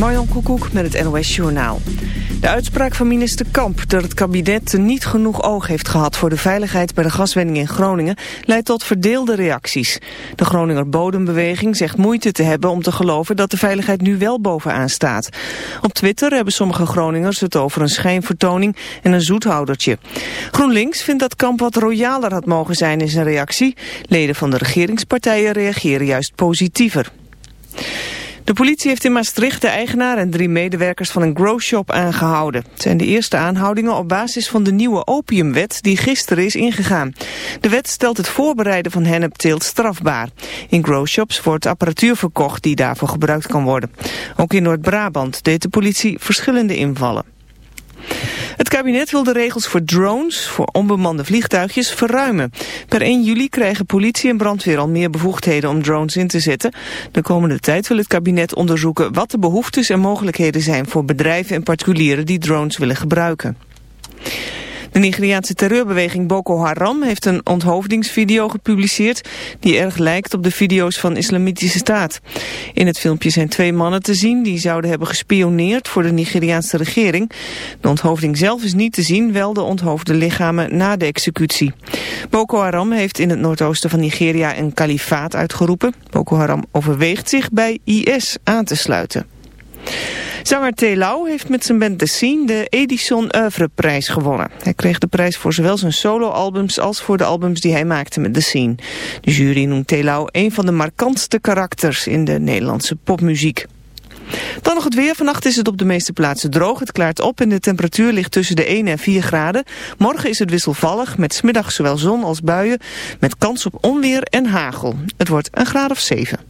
Marjan Koekoek met het NOS Journaal. De uitspraak van minister Kamp dat het kabinet niet genoeg oog heeft gehad voor de veiligheid bij de gaswinning in Groningen leidt tot verdeelde reacties. De Groninger Bodembeweging zegt moeite te hebben om te geloven dat de veiligheid nu wel bovenaan staat. Op Twitter hebben sommige Groningers het over een schijnvertoning en een zoethoudertje. GroenLinks vindt dat Kamp wat royaler had mogen zijn in zijn reactie. Leden van de regeringspartijen reageren juist positiever. De politie heeft in Maastricht de eigenaar en drie medewerkers van een growshop aangehouden. Het zijn de eerste aanhoudingen op basis van de nieuwe opiumwet die gisteren is ingegaan. De wet stelt het voorbereiden van hennepteelt strafbaar. In growshops wordt apparatuur verkocht die daarvoor gebruikt kan worden. Ook in Noord-Brabant deed de politie verschillende invallen. Het kabinet wil de regels voor drones, voor onbemande vliegtuigjes, verruimen. Per 1 juli krijgen politie en brandweer al meer bevoegdheden om drones in te zetten. De komende tijd wil het kabinet onderzoeken wat de behoeftes en mogelijkheden zijn voor bedrijven en particulieren die drones willen gebruiken. De Nigeriaanse terreurbeweging Boko Haram heeft een onthoofdingsvideo gepubliceerd die erg lijkt op de video's van Islamitische Staat. In het filmpje zijn twee mannen te zien die zouden hebben gespioneerd voor de Nigeriaanse regering. De onthoofding zelf is niet te zien, wel de onthoofde lichamen na de executie. Boko Haram heeft in het noordoosten van Nigeria een kalifaat uitgeroepen. Boko Haram overweegt zich bij IS aan te sluiten. Zanger T. Heeft met zijn band The Scene de Edison Oeuvreprijs gewonnen. Hij kreeg de prijs voor zowel zijn soloalbums als voor de albums die hij maakte met The Scene. De jury noemt T. Lau een van de markantste karakters in de Nederlandse popmuziek. Dan nog het weer. Vannacht is het op de meeste plaatsen droog. Het klaart op en de temperatuur ligt tussen de 1 en 4 graden. Morgen is het wisselvallig met smiddag zowel zon als buien. Met kans op onweer en hagel. Het wordt een graad of 7.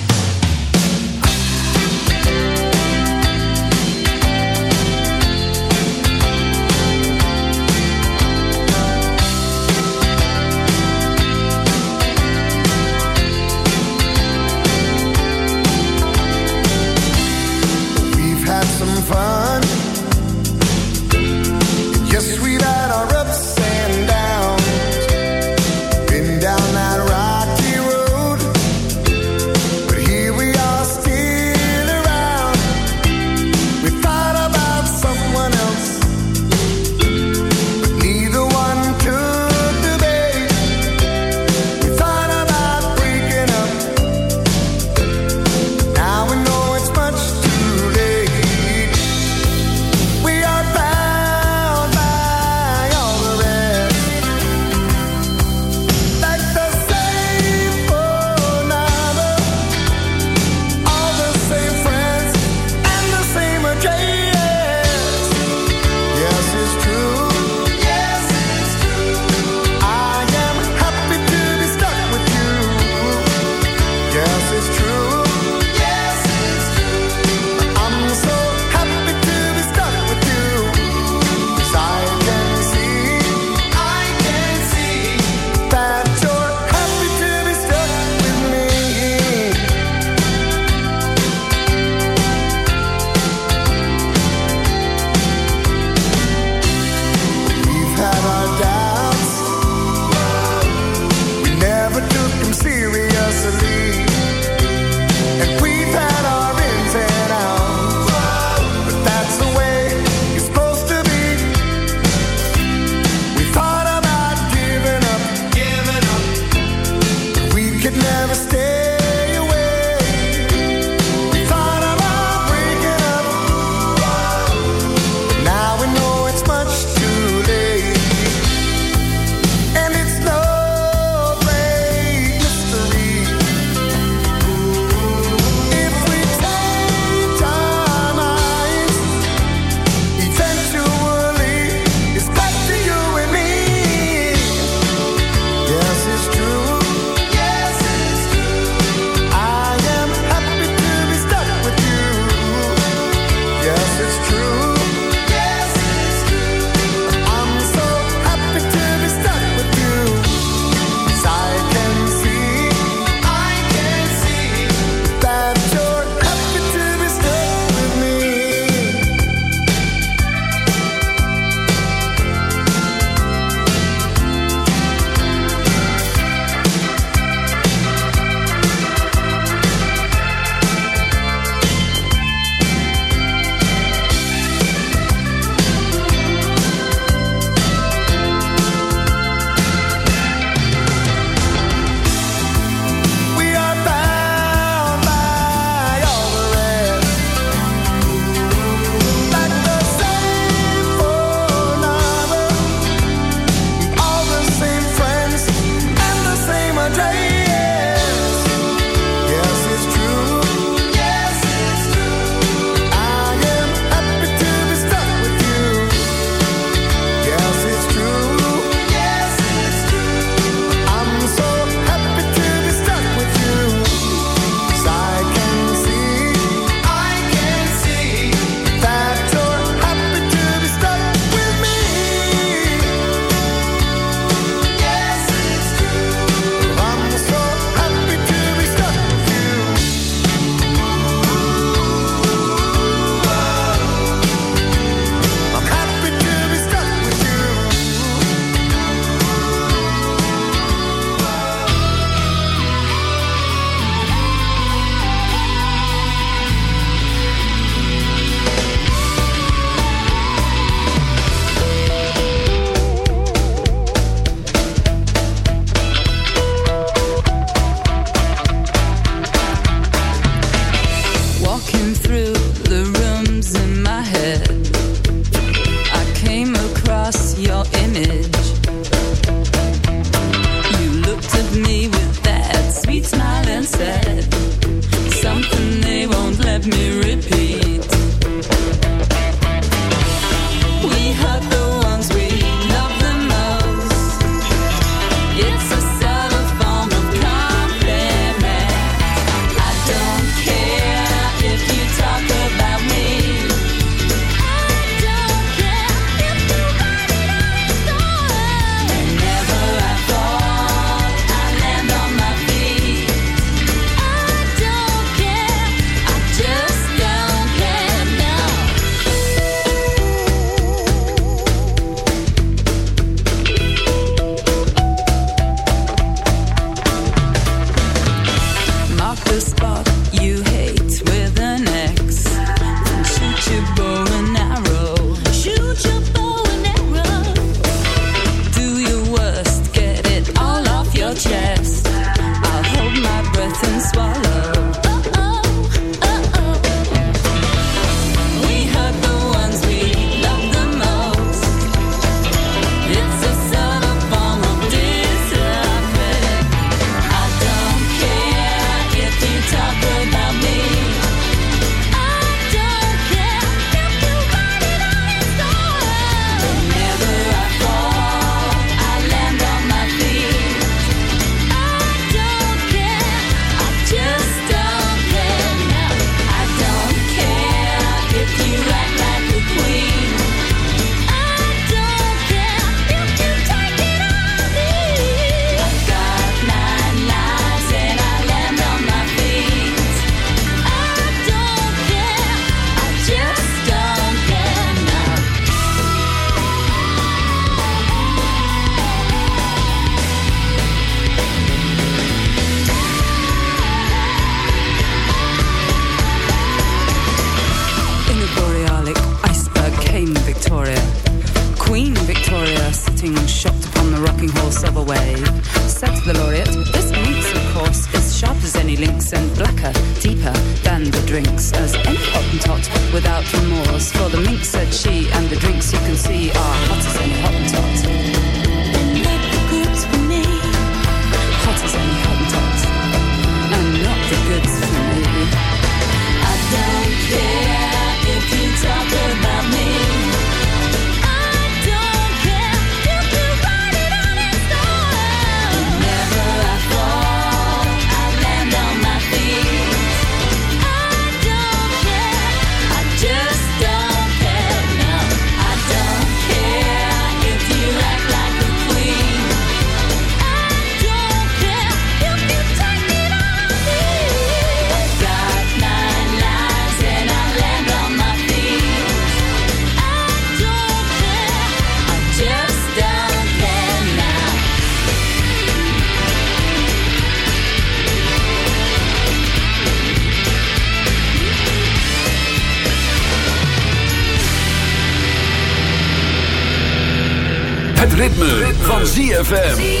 ZFM.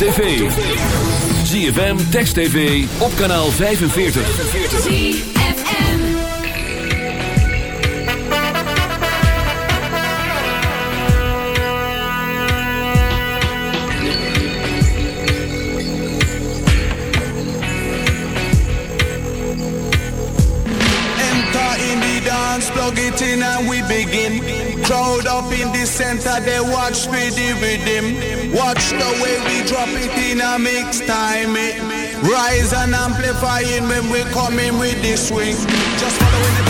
tv. ZFM, Text TV, op kanaal 45. Enter in the dance, plug it and we begin. Crowd up in the center, they watch me the. Watch the way we drop it in a mix time. It. Rise and amplifying when we coming with the swing. Just the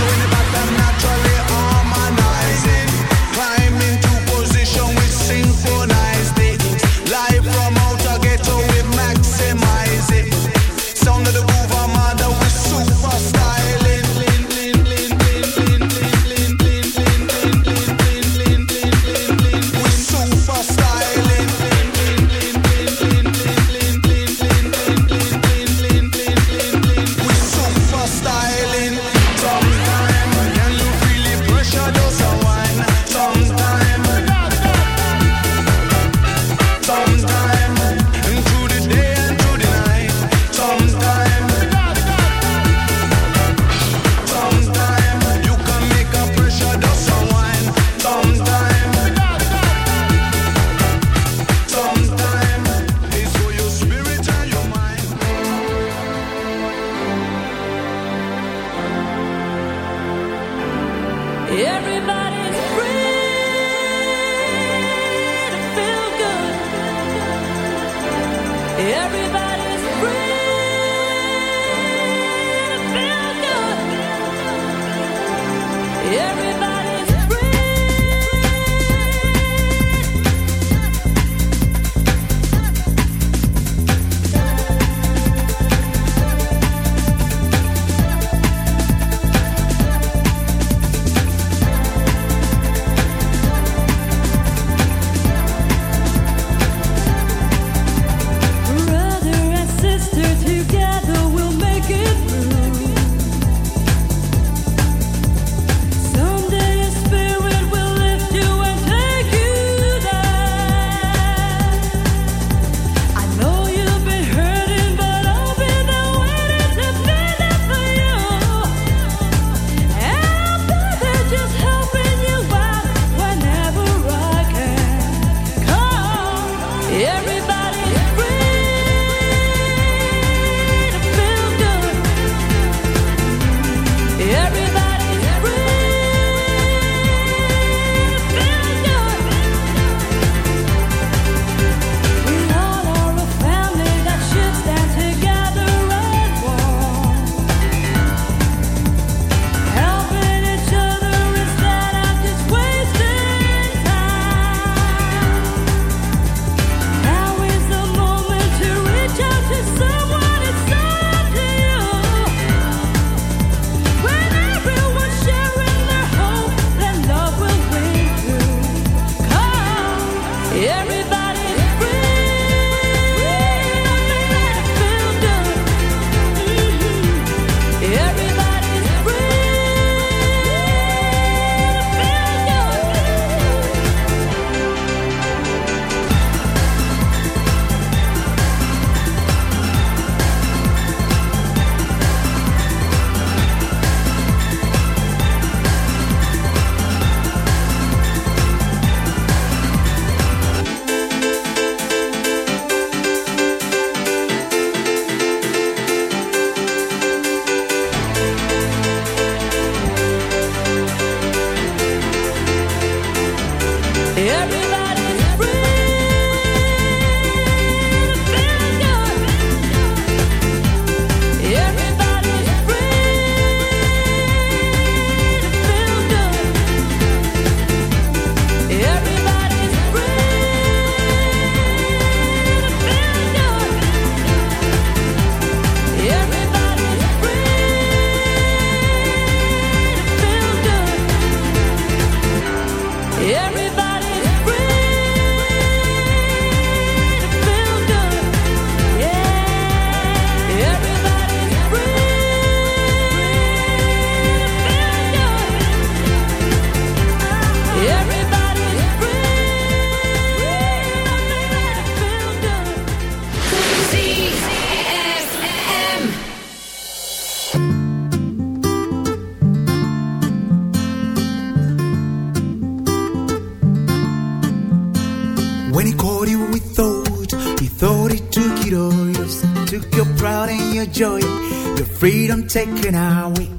freedom taken away.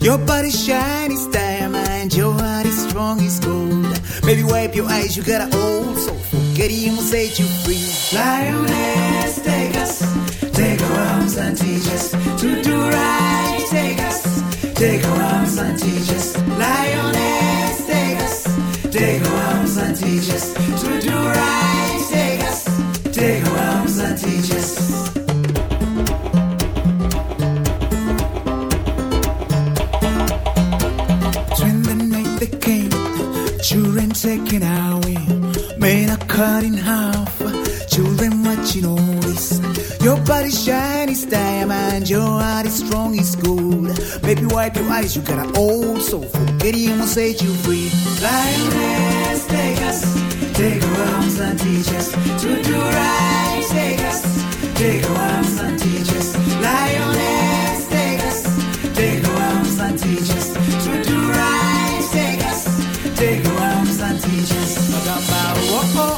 Your body shiny as diamond, your heart is strong as gold. Baby, wipe your eyes, you got an old soul. Forget him will set you free. Lioness, take us, take our arms and teach us to do right. Take us, take our arms and teach us. Lioness, take us, take our arms and teach us to cut in half, children watching all this. Your body shiny as diamond, your heart is strong as gold. Baby, wipe your eyes, you got an old soul. Him will set you free. Lioness, take us, take our arms and teach us to do right. Take us, take our arms and teach us. Lioness, take us, take our arms and teach us to do right. Take us, take our arms and teach us. Oh oh oh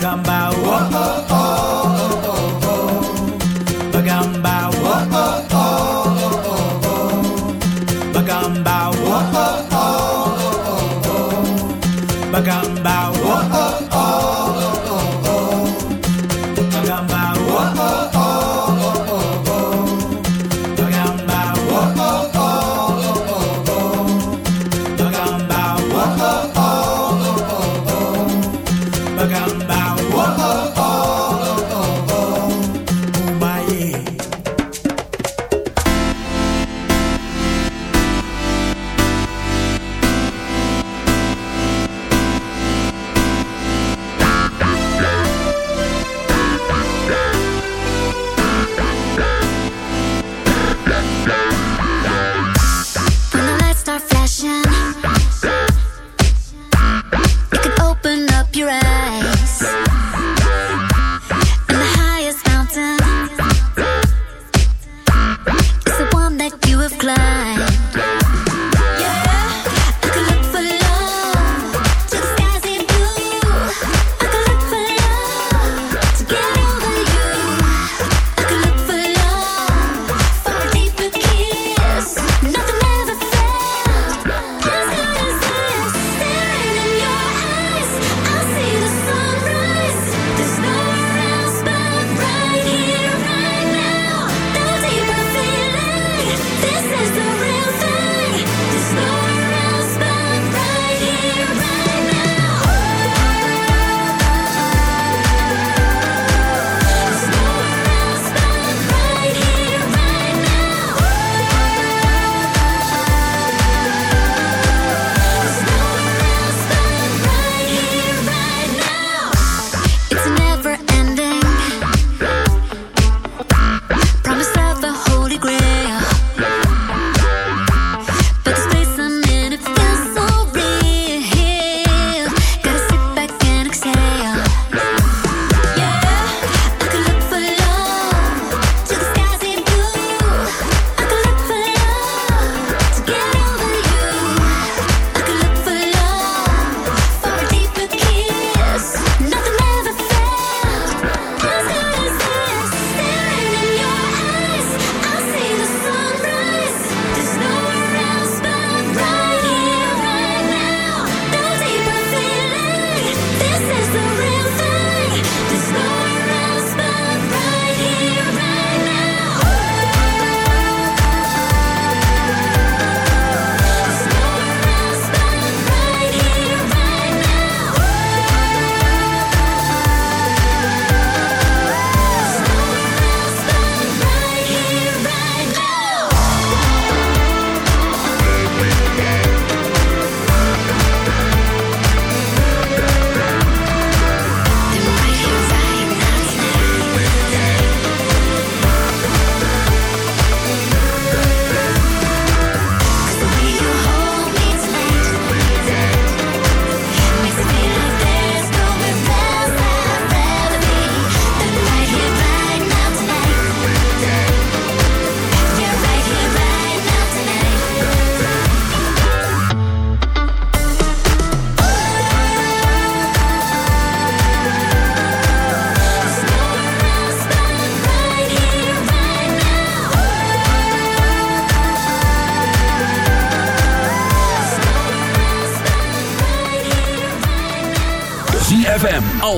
Bagamba, oh oh oh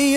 me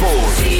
Ford.